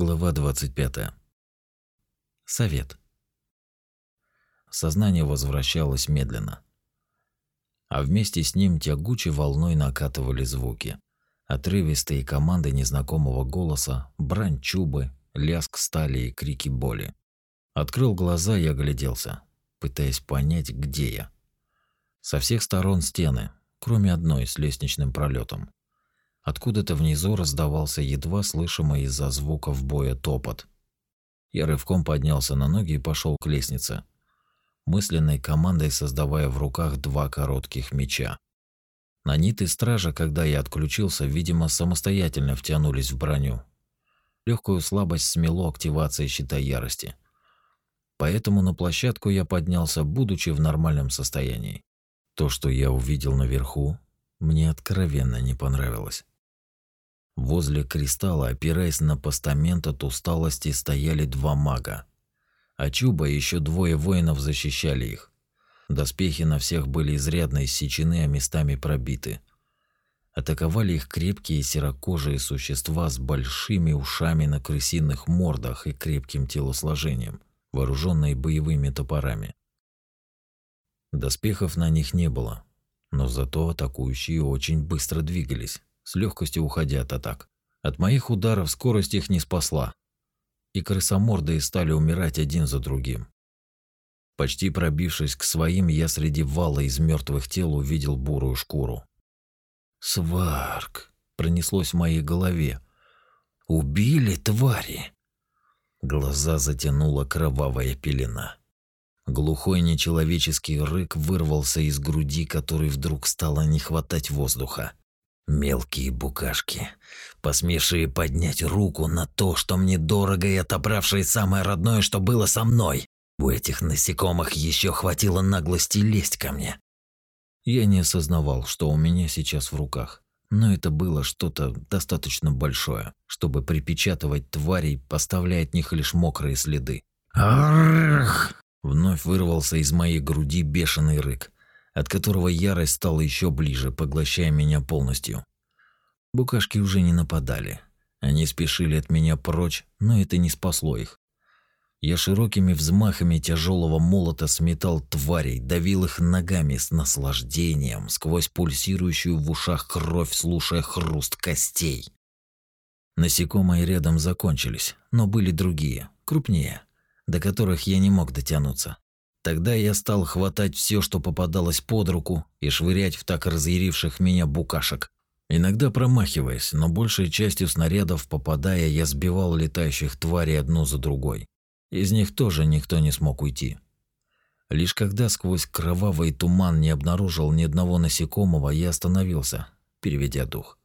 Глава 25. Совет. Сознание возвращалось медленно. А вместе с ним тягучей волной накатывали звуки. Отрывистые команды незнакомого голоса, брань чубы, лязг стали и крики боли. Открыл глаза и огляделся, пытаясь понять, где я. Со всех сторон стены, кроме одной с лестничным пролетом. Откуда-то внизу раздавался едва слышимый из-за звуков боя топот. Я рывком поднялся на ноги и пошел к лестнице, мысленной командой создавая в руках два коротких меча. Наниты стража, когда я отключился, видимо, самостоятельно втянулись в броню. Легкую слабость смело активацией щита ярости. Поэтому на площадку я поднялся, будучи в нормальном состоянии. То, что я увидел наверху, мне откровенно не понравилось. Возле кристалла, опираясь на постамент от усталости, стояли два мага. А Чуба и еще двое воинов защищали их. Доспехи на всех были изрядно иссечены, а местами пробиты. Атаковали их крепкие серокожие существа с большими ушами на крысиных мордах и крепким телосложением, вооруженные боевыми топорами. Доспехов на них не было, но зато атакующие очень быстро двигались с легкостью уходя от атак. От моих ударов скорость их не спасла, и крысомордые стали умирать один за другим. Почти пробившись к своим, я среди вала из мертвых тел увидел бурую шкуру. «Сварк!» – пронеслось в моей голове. «Убили твари!» Глаза затянула кровавая пелена. Глухой нечеловеческий рык вырвался из груди, которой вдруг стало не хватать воздуха. Мелкие букашки, посмевшие поднять руку на то, что мне дорого и отобравшие самое родное, что было со мной. У этих насекомых еще хватило наглости лезть ко мне. Я не осознавал, что у меня сейчас в руках, но это было что-то достаточно большое, чтобы припечатывать тварей, поставляя от них лишь мокрые следы. Арх! Вновь вырвался из моей груди бешеный рык от которого ярость стала еще ближе, поглощая меня полностью. Букашки уже не нападали. Они спешили от меня прочь, но это не спасло их. Я широкими взмахами тяжелого молота сметал тварей, давил их ногами с наслаждением, сквозь пульсирующую в ушах кровь, слушая хруст костей. Насекомые рядом закончились, но были другие, крупнее, до которых я не мог дотянуться. Тогда я стал хватать все, что попадалось под руку, и швырять в так разъяривших меня букашек. Иногда промахиваясь, но большей частью снарядов попадая, я сбивал летающих тварей одну за другой. Из них тоже никто не смог уйти. Лишь когда сквозь кровавый туман не обнаружил ни одного насекомого, я остановился, переведя дух.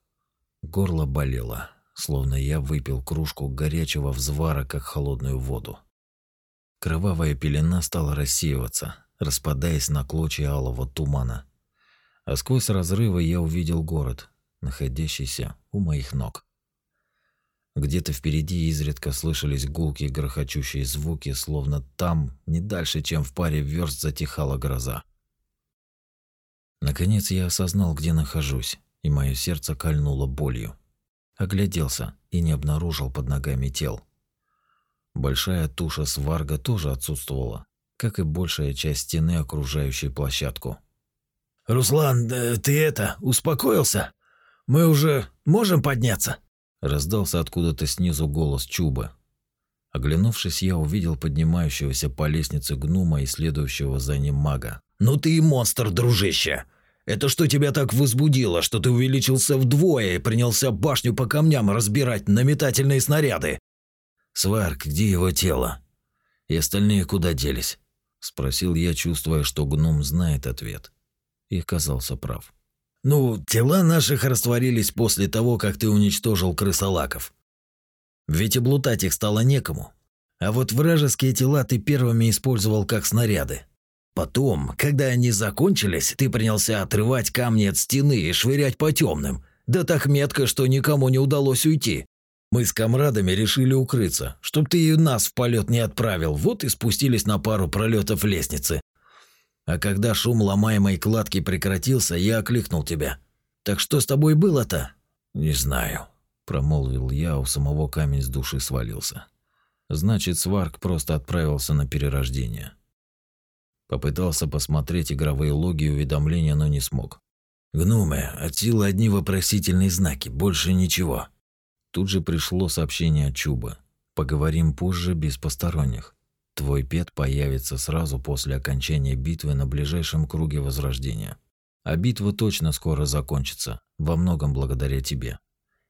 Горло болело, словно я выпил кружку горячего взвара, как холодную воду. Кровавая пелена стала рассеиваться, распадаясь на клочья алого тумана. А сквозь разрывы я увидел город, находящийся у моих ног. Где-то впереди изредка слышались гулкие грохочущие звуки, словно там, не дальше, чем в паре верст, затихала гроза. Наконец я осознал, где нахожусь, и мое сердце кольнуло болью. Огляделся и не обнаружил под ногами тел. Большая туша сварга тоже отсутствовала, как и большая часть стены, окружающей площадку. «Руслан, ты это, успокоился? Мы уже можем подняться?» Раздался откуда-то снизу голос Чуба. Оглянувшись, я увидел поднимающегося по лестнице гнума и следующего за ним мага. «Ну ты и монстр, дружище! Это что тебя так возбудило, что ты увеличился вдвое и принялся башню по камням разбирать на метательные снаряды? «Сварк, где его тело? И остальные куда делись?» Спросил я, чувствуя, что гном знает ответ. И оказался прав. «Ну, тела наших растворились после того, как ты уничтожил крысолаков. Ведь облутать их стало некому. А вот вражеские тела ты первыми использовал как снаряды. Потом, когда они закончились, ты принялся отрывать камни от стены и швырять по темным. Да так метко, что никому не удалось уйти. Мы с комрадами решили укрыться, чтоб ты и нас в полет не отправил, вот и спустились на пару пролетов лестницы. А когда шум ломаемой кладки прекратился, я окликнул тебя. Так что с тобой было-то? Не знаю. промолвил я, у самого камень с души свалился. Значит, Сварк просто отправился на перерождение. Попытался посмотреть игровые логи и уведомления, но не смог. «Гномы, от силы одни вопросительные знаки, больше ничего». Тут же пришло сообщение от Чуба. «Поговорим позже, без посторонних. Твой пет появится сразу после окончания битвы на ближайшем круге Возрождения. А битва точно скоро закончится, во многом благодаря тебе.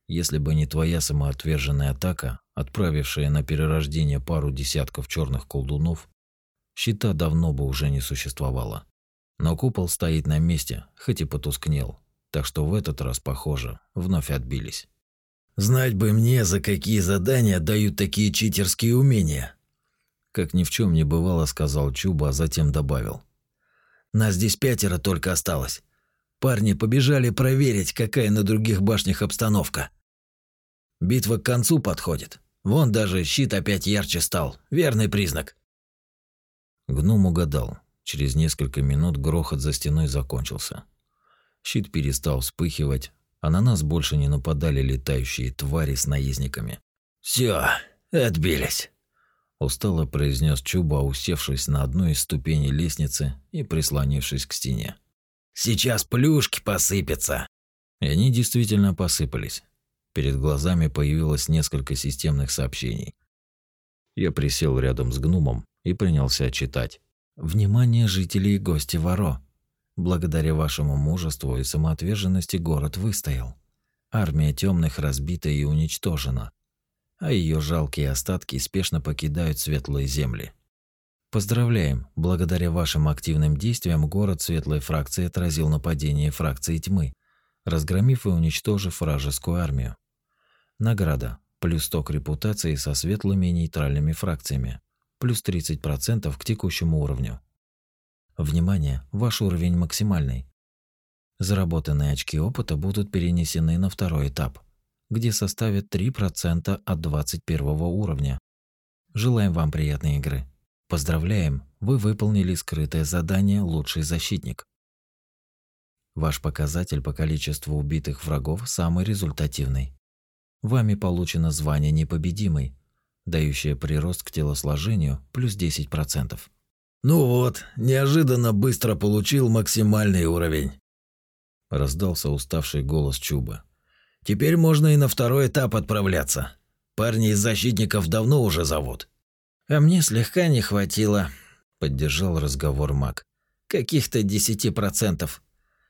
Если бы не твоя самоотверженная атака, отправившая на перерождение пару десятков черных колдунов, щита давно бы уже не существовало. Но купол стоит на месте, хоть и потускнел, так что в этот раз, похоже, вновь отбились. «Знать бы мне, за какие задания дают такие читерские умения!» Как ни в чем не бывало, сказал Чуба, а затем добавил. «Нас здесь пятеро только осталось. Парни побежали проверить, какая на других башнях обстановка. Битва к концу подходит. Вон даже щит опять ярче стал. Верный признак». Гном угадал. Через несколько минут грохот за стеной закончился. Щит перестал вспыхивать, а на нас больше не нападали летающие твари с наездниками. Все, отбились», – устало произнес Чуба, усевшись на одну из ступеней лестницы и прислонившись к стене. «Сейчас плюшки посыпятся». И они действительно посыпались. Перед глазами появилось несколько системных сообщений. Я присел рядом с гномом и принялся читать. Внимание жителей и гости Варо. Благодаря вашему мужеству и самоотверженности город выстоял. Армия темных разбита и уничтожена, а ее жалкие остатки спешно покидают светлые земли. Поздравляем, благодаря вашим активным действиям город светлой фракции отразил нападение фракции тьмы, разгромив и уничтожив вражескую армию. Награда плюс 100 к репутации со светлыми и нейтральными фракциями плюс 30% к текущему уровню. Внимание, ваш уровень максимальный. Заработанные очки опыта будут перенесены на второй этап, где составят 3% от 21 уровня. Желаем вам приятной игры. Поздравляем, вы выполнили скрытое задание «Лучший защитник». Ваш показатель по количеству убитых врагов самый результативный. Вами получено звание «Непобедимый», дающая прирост к телосложению плюс 10%. «Ну вот, неожиданно быстро получил максимальный уровень», – раздался уставший голос Чуба. «Теперь можно и на второй этап отправляться. Парни из защитников давно уже зовут». «А мне слегка не хватило», – поддержал разговор маг. «Каких-то десяти процентов.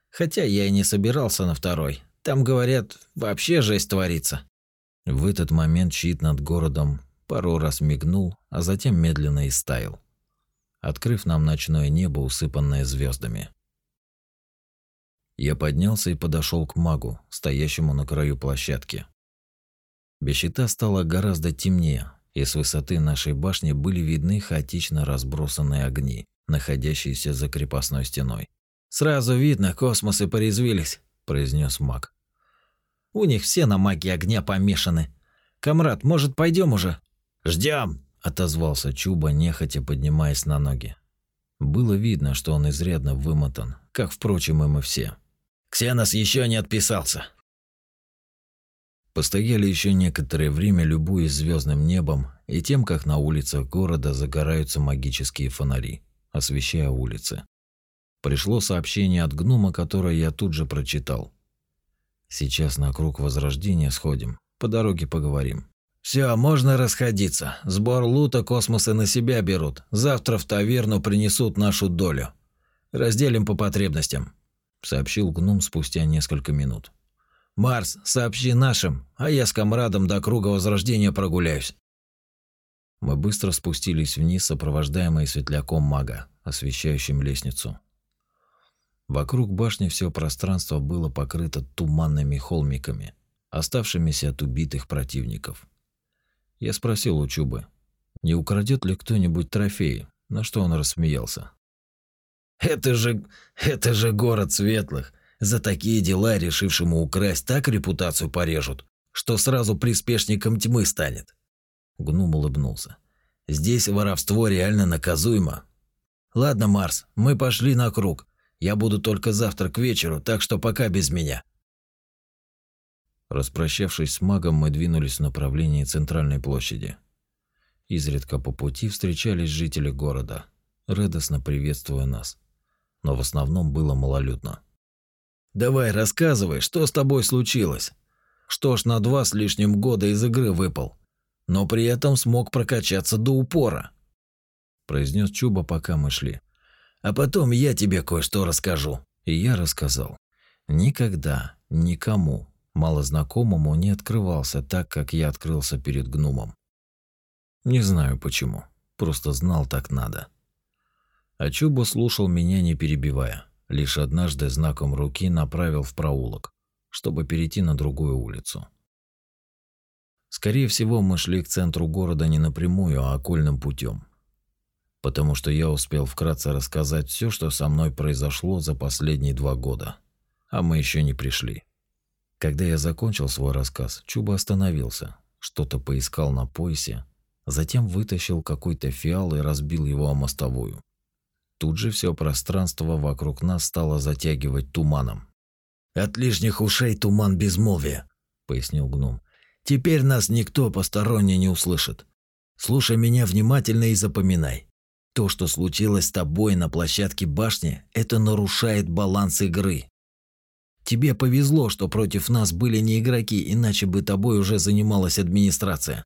Хотя я и не собирался на второй. Там, говорят, вообще жесть творится». В этот момент щит над городом пару раз мигнул, а затем медленно истаял, открыв нам ночное небо, усыпанное звездами. Я поднялся и подошел к магу, стоящему на краю площадки. Без щита стало гораздо темнее, и с высоты нашей башни были видны хаотично разбросанные огни, находящиеся за крепостной стеной. «Сразу видно, космосы порезвились», – произнес маг. «У них все на магии огня помешаны. Камрад, может, пойдем уже?» Ждем, отозвался Чуба, нехотя поднимаясь на ноги. Было видно, что он изрядно вымотан, как, впрочем, и мы все. Ксенос еще не отписался. Постояли еще некоторое время, любуясь звездным небом и тем, как на улицах города загораются магические фонари, освещая улицы. Пришло сообщение от гнома, которое я тут же прочитал. Сейчас на круг возрождения сходим, по дороге поговорим. Все, можно расходиться. Сбор лута космосы на себя берут. Завтра в таверну принесут нашу долю. Разделим по потребностям», – сообщил гном спустя несколько минут. «Марс, сообщи нашим, а я с комрадом до круга возрождения прогуляюсь». Мы быстро спустились вниз, сопровождаемые светляком мага, освещающим лестницу. Вокруг башни все пространство было покрыто туманными холмиками, оставшимися от убитых противников. Я спросил у Чубы, не украдет ли кто-нибудь трофеи, на что он рассмеялся. «Это же... это же город светлых. За такие дела решившему украсть так репутацию порежут, что сразу приспешником тьмы станет». Гнум улыбнулся. «Здесь воровство реально наказуемо. Ладно, Марс, мы пошли на круг. Я буду только завтра к вечеру, так что пока без меня». Распрощавшись с магом, мы двинулись в направлении центральной площади. Изредка по пути встречались жители города, радостно приветствуя нас. Но в основном было малолюдно. «Давай, рассказывай, что с тобой случилось? Что ж на два с лишним года из игры выпал, но при этом смог прокачаться до упора?» произнес Чуба, пока мы шли. «А потом я тебе кое-что расскажу». И я рассказал. Никогда, никому, малознакомому не открывался так, как я открылся перед гномом. Не знаю почему, просто знал так надо. А Чуба слушал меня не перебивая, лишь однажды знаком руки направил в проулок, чтобы перейти на другую улицу. Скорее всего, мы шли к центру города не напрямую, а окольным путем, потому что я успел вкратце рассказать все, что со мной произошло за последние два года, а мы еще не пришли. Когда я закончил свой рассказ, Чуба остановился, что-то поискал на поясе Затем вытащил какой-то фиал и разбил его о мостовую. Тут же все пространство вокруг нас стало затягивать туманом. «От лишних ушей туман безмолвия», — пояснил гном. «Теперь нас никто посторонний не услышит. Слушай меня внимательно и запоминай. То, что случилось с тобой на площадке башни, это нарушает баланс игры. Тебе повезло, что против нас были не игроки, иначе бы тобой уже занималась администрация.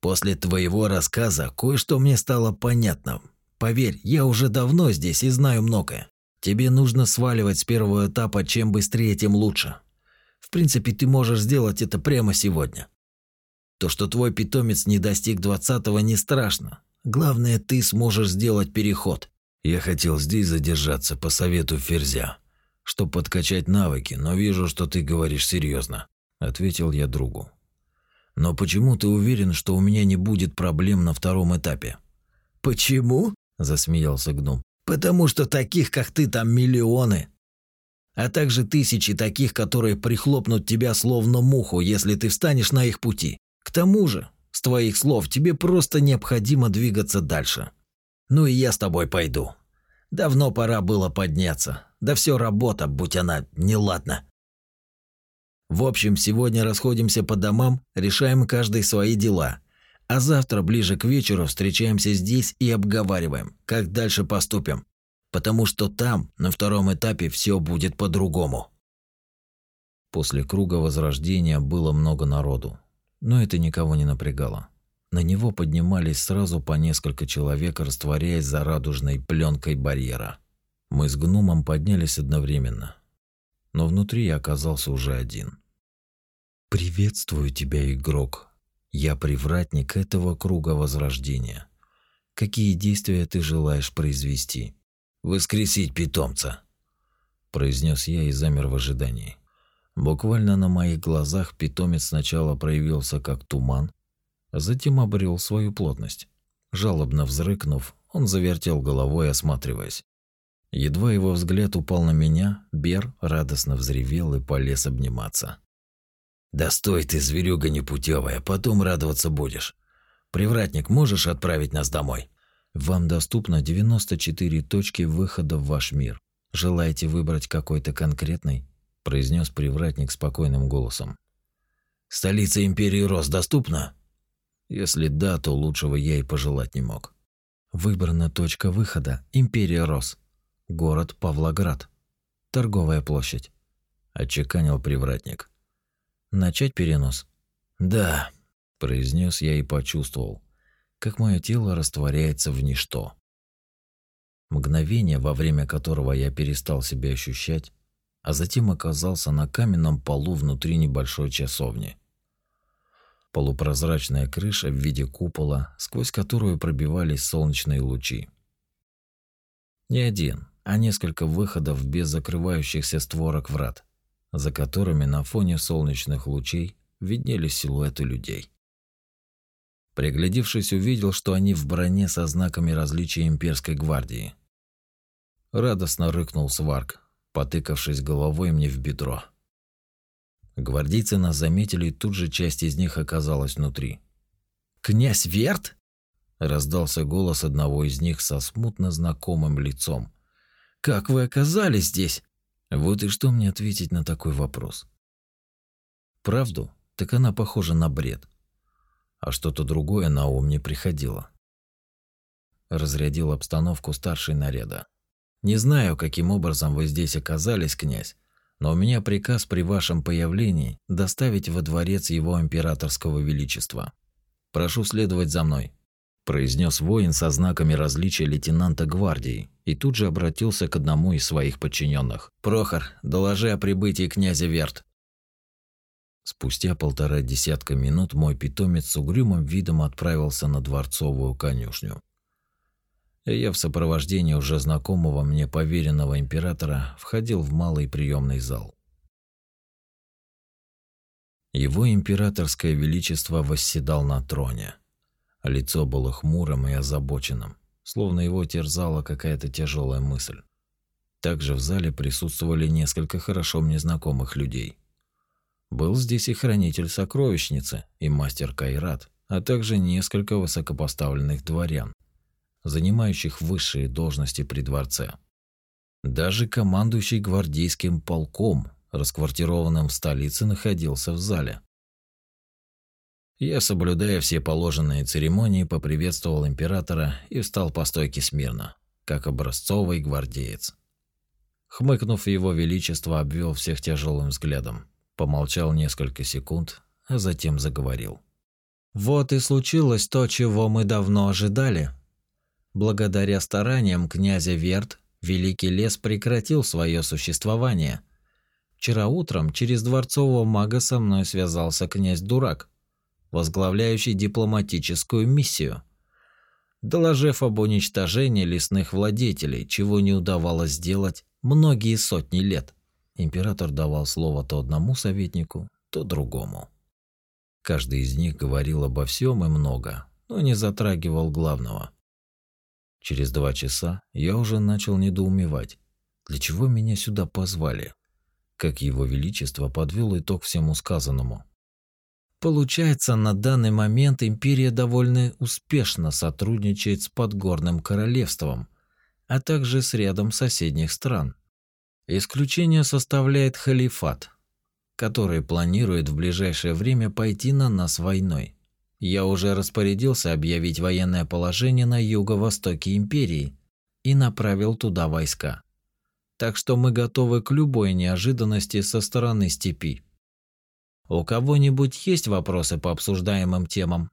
После твоего рассказа кое-что мне стало понятным. Поверь, я уже давно здесь и знаю многое. Тебе нужно сваливать с первого этапа, чем быстрее, тем лучше. В принципе, ты можешь сделать это прямо сегодня. То, что твой питомец не достиг двадцатого, не страшно. Главное, ты сможешь сделать переход. Я хотел здесь задержаться по совету Ферзя, чтобы подкачать навыки, но вижу, что ты говоришь серьезно, ответил я другу. Но почему ты уверен, что у меня не будет проблем на втором этапе? Почему? засмеялся гном. Потому что таких, как ты, там миллионы. А также тысячи таких, которые прихлопнут тебя словно муху, если ты встанешь на их пути. К тому же, с твоих слов, тебе просто необходимо двигаться дальше. Ну и я с тобой пойду. Давно пора было подняться. Да все работа, будь она неладна. В общем, сегодня расходимся по домам, решаем каждый свои дела. А завтра ближе к вечеру встречаемся здесь и обговариваем, как дальше поступим. Потому что там, на втором этапе, все будет по-другому. После круга возрождения было много народу, но это никого не напрягало. На него поднимались сразу по несколько человек, растворяясь за радужной пленкой барьера. Мы с гномом поднялись одновременно, но внутри я оказался уже один. «Приветствую тебя, игрок. Я привратник этого круга возрождения. Какие действия ты желаешь произвести?» «Воскресить питомца», – произнес я и замер в ожидании. Буквально на моих глазах питомец сначала проявился как туман, а затем обрел свою плотность. Жалобно взрыкнув, он завертел головой, осматриваясь. Едва его взгляд упал на меня, Бер радостно взревел и полез обниматься. Да стой ты, зверюга непутевая, потом радоваться будешь. Привратник, можешь отправить нас домой? Вам доступно 94 точки выхода в ваш мир. Желаете выбрать какой-то конкретный? произнес привратник спокойным голосом. Столица империи Рос доступна? Если да, то лучшего я и пожелать не мог. Выбрана точка выхода Империя Рос. Город Павлоград. Торговая площадь. Отчеканил привратник. Начать перенос? Да, произнес я и почувствовал, как мое тело растворяется в ничто. Мгновение, во время которого я перестал себя ощущать, а затем оказался на каменном полу внутри небольшой часовни. Полупрозрачная крыша в виде купола, сквозь которую пробивались солнечные лучи. Не один, а несколько выходов без закрывающихся створок врат за которыми на фоне солнечных лучей виднелись силуэты людей. Приглядевшись, увидел, что они в броне со знаками различия имперской гвардии. Радостно рыкнул Сварк, потыкавшись головой мне в бедро. Гвардейцы нас заметили, и тут же часть из них оказалась внутри. «Князь Верт?» – раздался голос одного из них со смутно знакомым лицом. «Как вы оказались здесь?» Вот и что мне ответить на такой вопрос? Правду? Так она похожа на бред. А что-то другое на ум не приходило. Разрядил обстановку старший наряда. Не знаю, каким образом вы здесь оказались, князь, но у меня приказ при вашем появлении доставить во дворец его императорского величества. Прошу следовать за мной произнес воин со знаками различия лейтенанта гвардии и тут же обратился к одному из своих подчиненных. «Прохор, доложи о прибытии князя Верт». Спустя полтора десятка минут мой питомец с угрюмым видом отправился на дворцовую конюшню. Я в сопровождении уже знакомого мне поверенного императора входил в малый приемный зал. Его императорское величество восседал на троне – лицо было хмурым и озабоченным, словно его терзала какая-то тяжелая мысль. Также в зале присутствовали несколько хорошо мне знакомых людей. Был здесь и хранитель сокровищницы, и мастер Кайрат, а также несколько высокопоставленных дворян, занимающих высшие должности при дворце. Даже командующий гвардейским полком, расквартированным в столице, находился в зале. Я, соблюдая все положенные церемонии, поприветствовал императора и встал по стойке смирно, как образцовый гвардеец. Хмыкнув, его величество обвел всех тяжелым взглядом, помолчал несколько секунд, а затем заговорил. «Вот и случилось то, чего мы давно ожидали. Благодаря стараниям князя Верт, Великий лес прекратил свое существование. Вчера утром через дворцового мага со мной связался князь Дурак возглавляющий дипломатическую миссию, доложив об уничтожении лесных владетелей, чего не удавалось сделать многие сотни лет. Император давал слово то одному советнику, то другому. Каждый из них говорил обо всем и много, но не затрагивал главного. Через два часа я уже начал недоумевать, для чего меня сюда позвали. Как его величество подвел итог всему сказанному – Получается, на данный момент империя довольно успешно сотрудничает с Подгорным королевством, а также с рядом соседних стран. Исключение составляет халифат, который планирует в ближайшее время пойти на нас войной. Я уже распорядился объявить военное положение на юго-востоке империи и направил туда войска. Так что мы готовы к любой неожиданности со стороны степи. У кого-нибудь есть вопросы по обсуждаемым темам?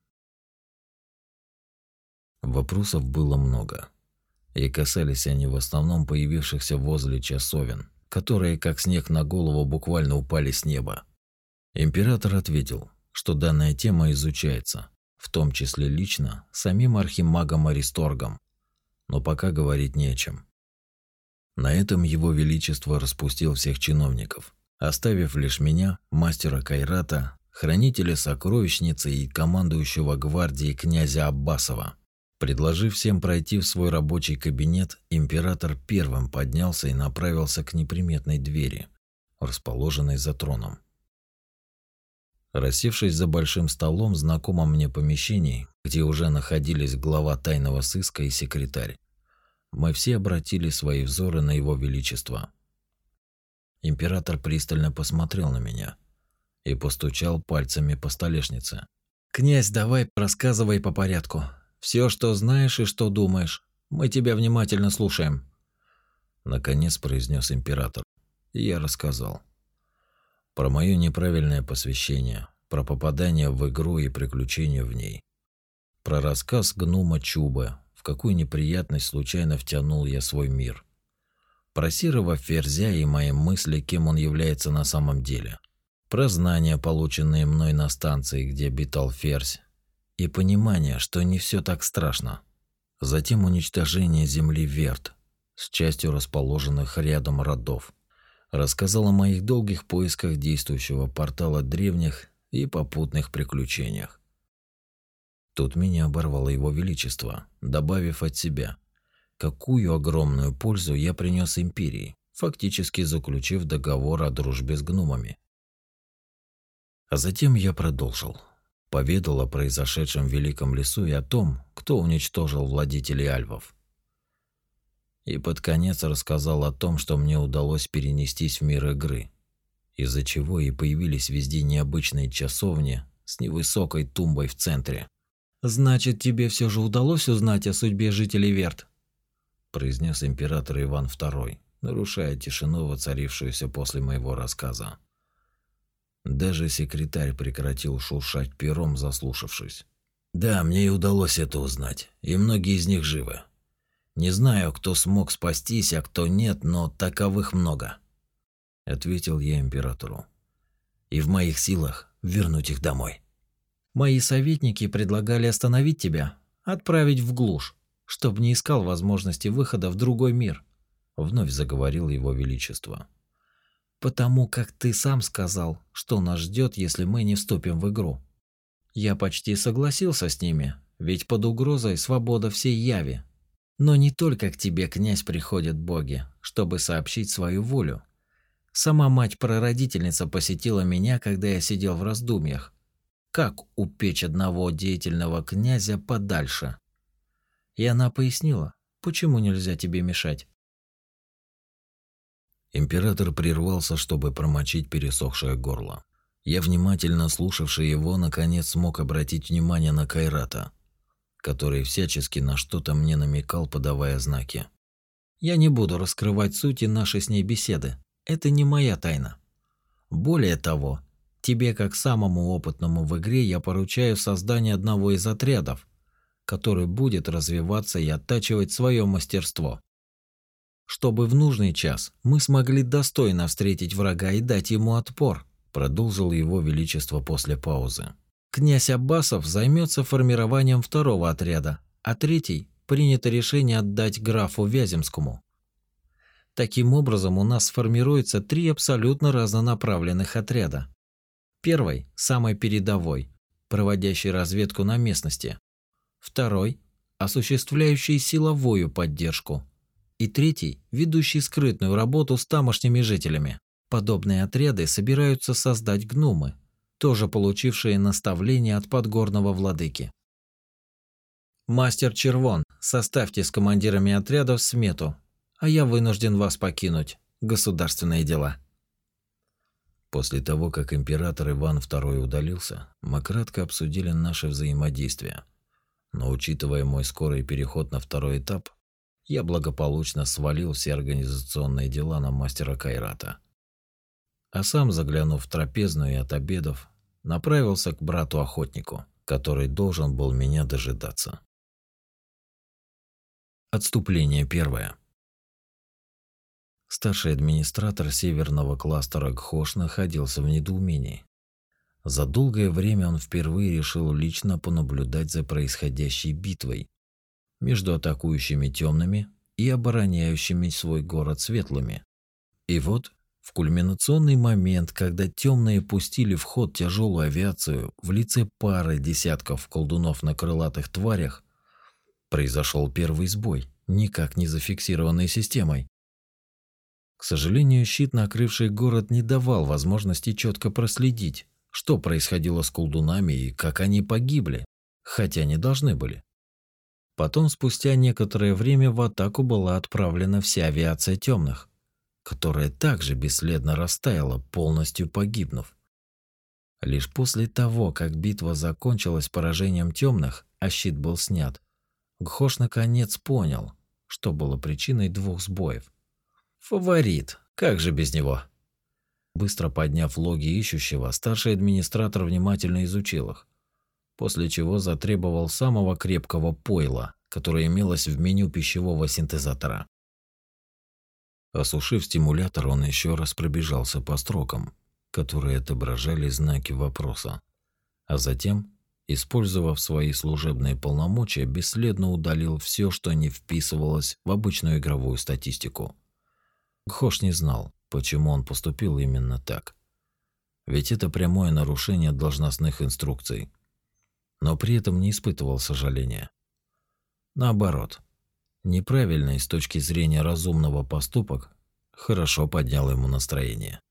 Вопросов было много. И касались они в основном появившихся возле часовен, которые, как снег на голову, буквально упали с неба. Император ответил, что данная тема изучается, в том числе лично самим архимагом Аристоргом, но пока говорить не о чем. На этом его величество распустил всех чиновников, оставив лишь меня, мастера Кайрата, хранителя сокровищницы и командующего гвардией князя Аббасова. Предложив всем пройти в свой рабочий кабинет, император первым поднялся и направился к неприметной двери, расположенной за троном. Рассевшись за большим столом в знакомом мне помещении, где уже находились глава тайного сыска и секретарь, мы все обратили свои взоры на его величество – Император пристально посмотрел на меня и постучал пальцами по столешнице. «Князь, давай рассказывай по порядку. Все, что знаешь и что думаешь. Мы тебя внимательно слушаем». Наконец произнес император. И я рассказал. Про мое неправильное посвящение, про попадание в игру и приключения в ней. Про рассказ гнома Чуба, в какую неприятность случайно втянул я свой мир – про серого ферзя и мои мысли, кем он является на самом деле. Про знания, полученные мной на станции, где обитал ферзь. И понимание, что не все так страшно. Затем уничтожение земли Верт с частью расположенных рядом родов. Рассказал о моих долгих поисках действующего портала древних и попутных приключениях. Тут меня оборвало его величество, добавив от себя – какую огромную пользу я принес империи, фактически заключив договор о дружбе с гномами. А затем я продолжил. Поведал о произошедшем в Великом лесу и о том, кто уничтожил владителей альвов. И под конец рассказал о том, что мне удалось перенестись в мир игры. из-за чего и появились везде необычные часовни с невысокой тумбой в центре. «Значит, тебе все же удалось узнать о судьбе жителей Верт?» Произнес император Иван II, нарушая тишину, воцарившуюся после моего рассказа. Даже секретарь прекратил шуршать пером, заслушавшись. Да, мне и удалось это узнать, и многие из них живы. Не знаю, кто смог спастись, а кто нет, но таковых много, ответил я императору. И в моих силах вернуть их домой. Мои советники предлагали остановить тебя, отправить в глушь, чтобы не искал возможности выхода в другой мир, вновь заговорил его величество. Потому как ты сам сказал, что нас ждет, если мы не вступим в игру. Я почти согласился с ними, ведь под угрозой свобода всей яви. Но не только к тебе, князь, приходят боги, чтобы сообщить свою волю. Сама мать-прародительница посетила меня, когда я сидел в раздумьях. Как упечь одного деятельного князя подальше? И она пояснила, почему нельзя тебе мешать. Император прервался, чтобы промочить пересохшее горло. Я, внимательно слушавший его, наконец смог обратить внимание на Кайрата, который всячески на что-то мне намекал, подавая знаки. Я не буду раскрывать сути нашей с ней беседы. Это не моя тайна. Более того, тебе как самому опытному в игре я поручаю создание одного из отрядов, который будет развиваться и оттачивать свое мастерство чтобы в нужный час мы смогли достойно встретить врага и дать ему отпор, продолжил его величество после паузы. Князь Аббасов займется формированием второго отряда, а третий принято решение отдать графу Вяземскому. Таким образом, у нас сформируется три абсолютно разнонаправленных отряда. Первый – самый передовой, проводящий разведку на местности. Второй – осуществляющий силовую поддержку – и третий, ведущий скрытную работу с тамошними жителями. Подобные отряды собираются создать гномы, тоже получившие наставление от подгорного владыки. «Мастер Червон, составьте с командирами отрядов смету, а я вынужден вас покинуть. Государственные дела». После того, как император Иван II удалился, мы кратко обсудили наше взаимодействие. Но учитывая мой скорый переход на второй этап, я благополучно свалил все организационные дела на мастера Кайрата. А сам, заглянув в трапезную и от обедов, направился к брату-охотнику, который должен был меня дожидаться. Отступление первое. Старший администратор северного кластера Гхош находился в недоумении. За долгое время он впервые решил лично понаблюдать за происходящей битвой между атакующими темными и обороняющими свой город светлыми. И вот, в кульминационный момент, когда темные пустили в ход тяжелую авиацию в лице пары десятков колдунов на крылатых тварях, произошел первый сбой, никак не зафиксированный системой. К сожалению, щит, накрывший город, не давал возможности четко проследить, что происходило с колдунами и как они погибли, хотя не должны были. Потом, спустя некоторое время, в атаку была отправлена вся авиация темных, которая также бесследно растаяла, полностью погибнув. Лишь после того, как битва закончилась поражением темных, а щит был снят, Гхош наконец понял, что было причиной двух сбоев. Фаворит, как же без него? Быстро подняв логи ищущего, старший администратор внимательно изучил их после чего затребовал самого крепкого пойла, которое имелось в меню пищевого синтезатора. Осушив стимулятор, он еще раз пробежался по строкам, которые отображали знаки вопроса, а затем, использовав свои служебные полномочия, бесследно удалил все, что не вписывалось в обычную игровую статистику. Гхош не знал, почему он поступил именно так. Ведь это прямое нарушение должностных инструкций, но при этом не испытывал сожаления. Наоборот, неправильный с точки зрения разумного поступок хорошо поднял ему настроение.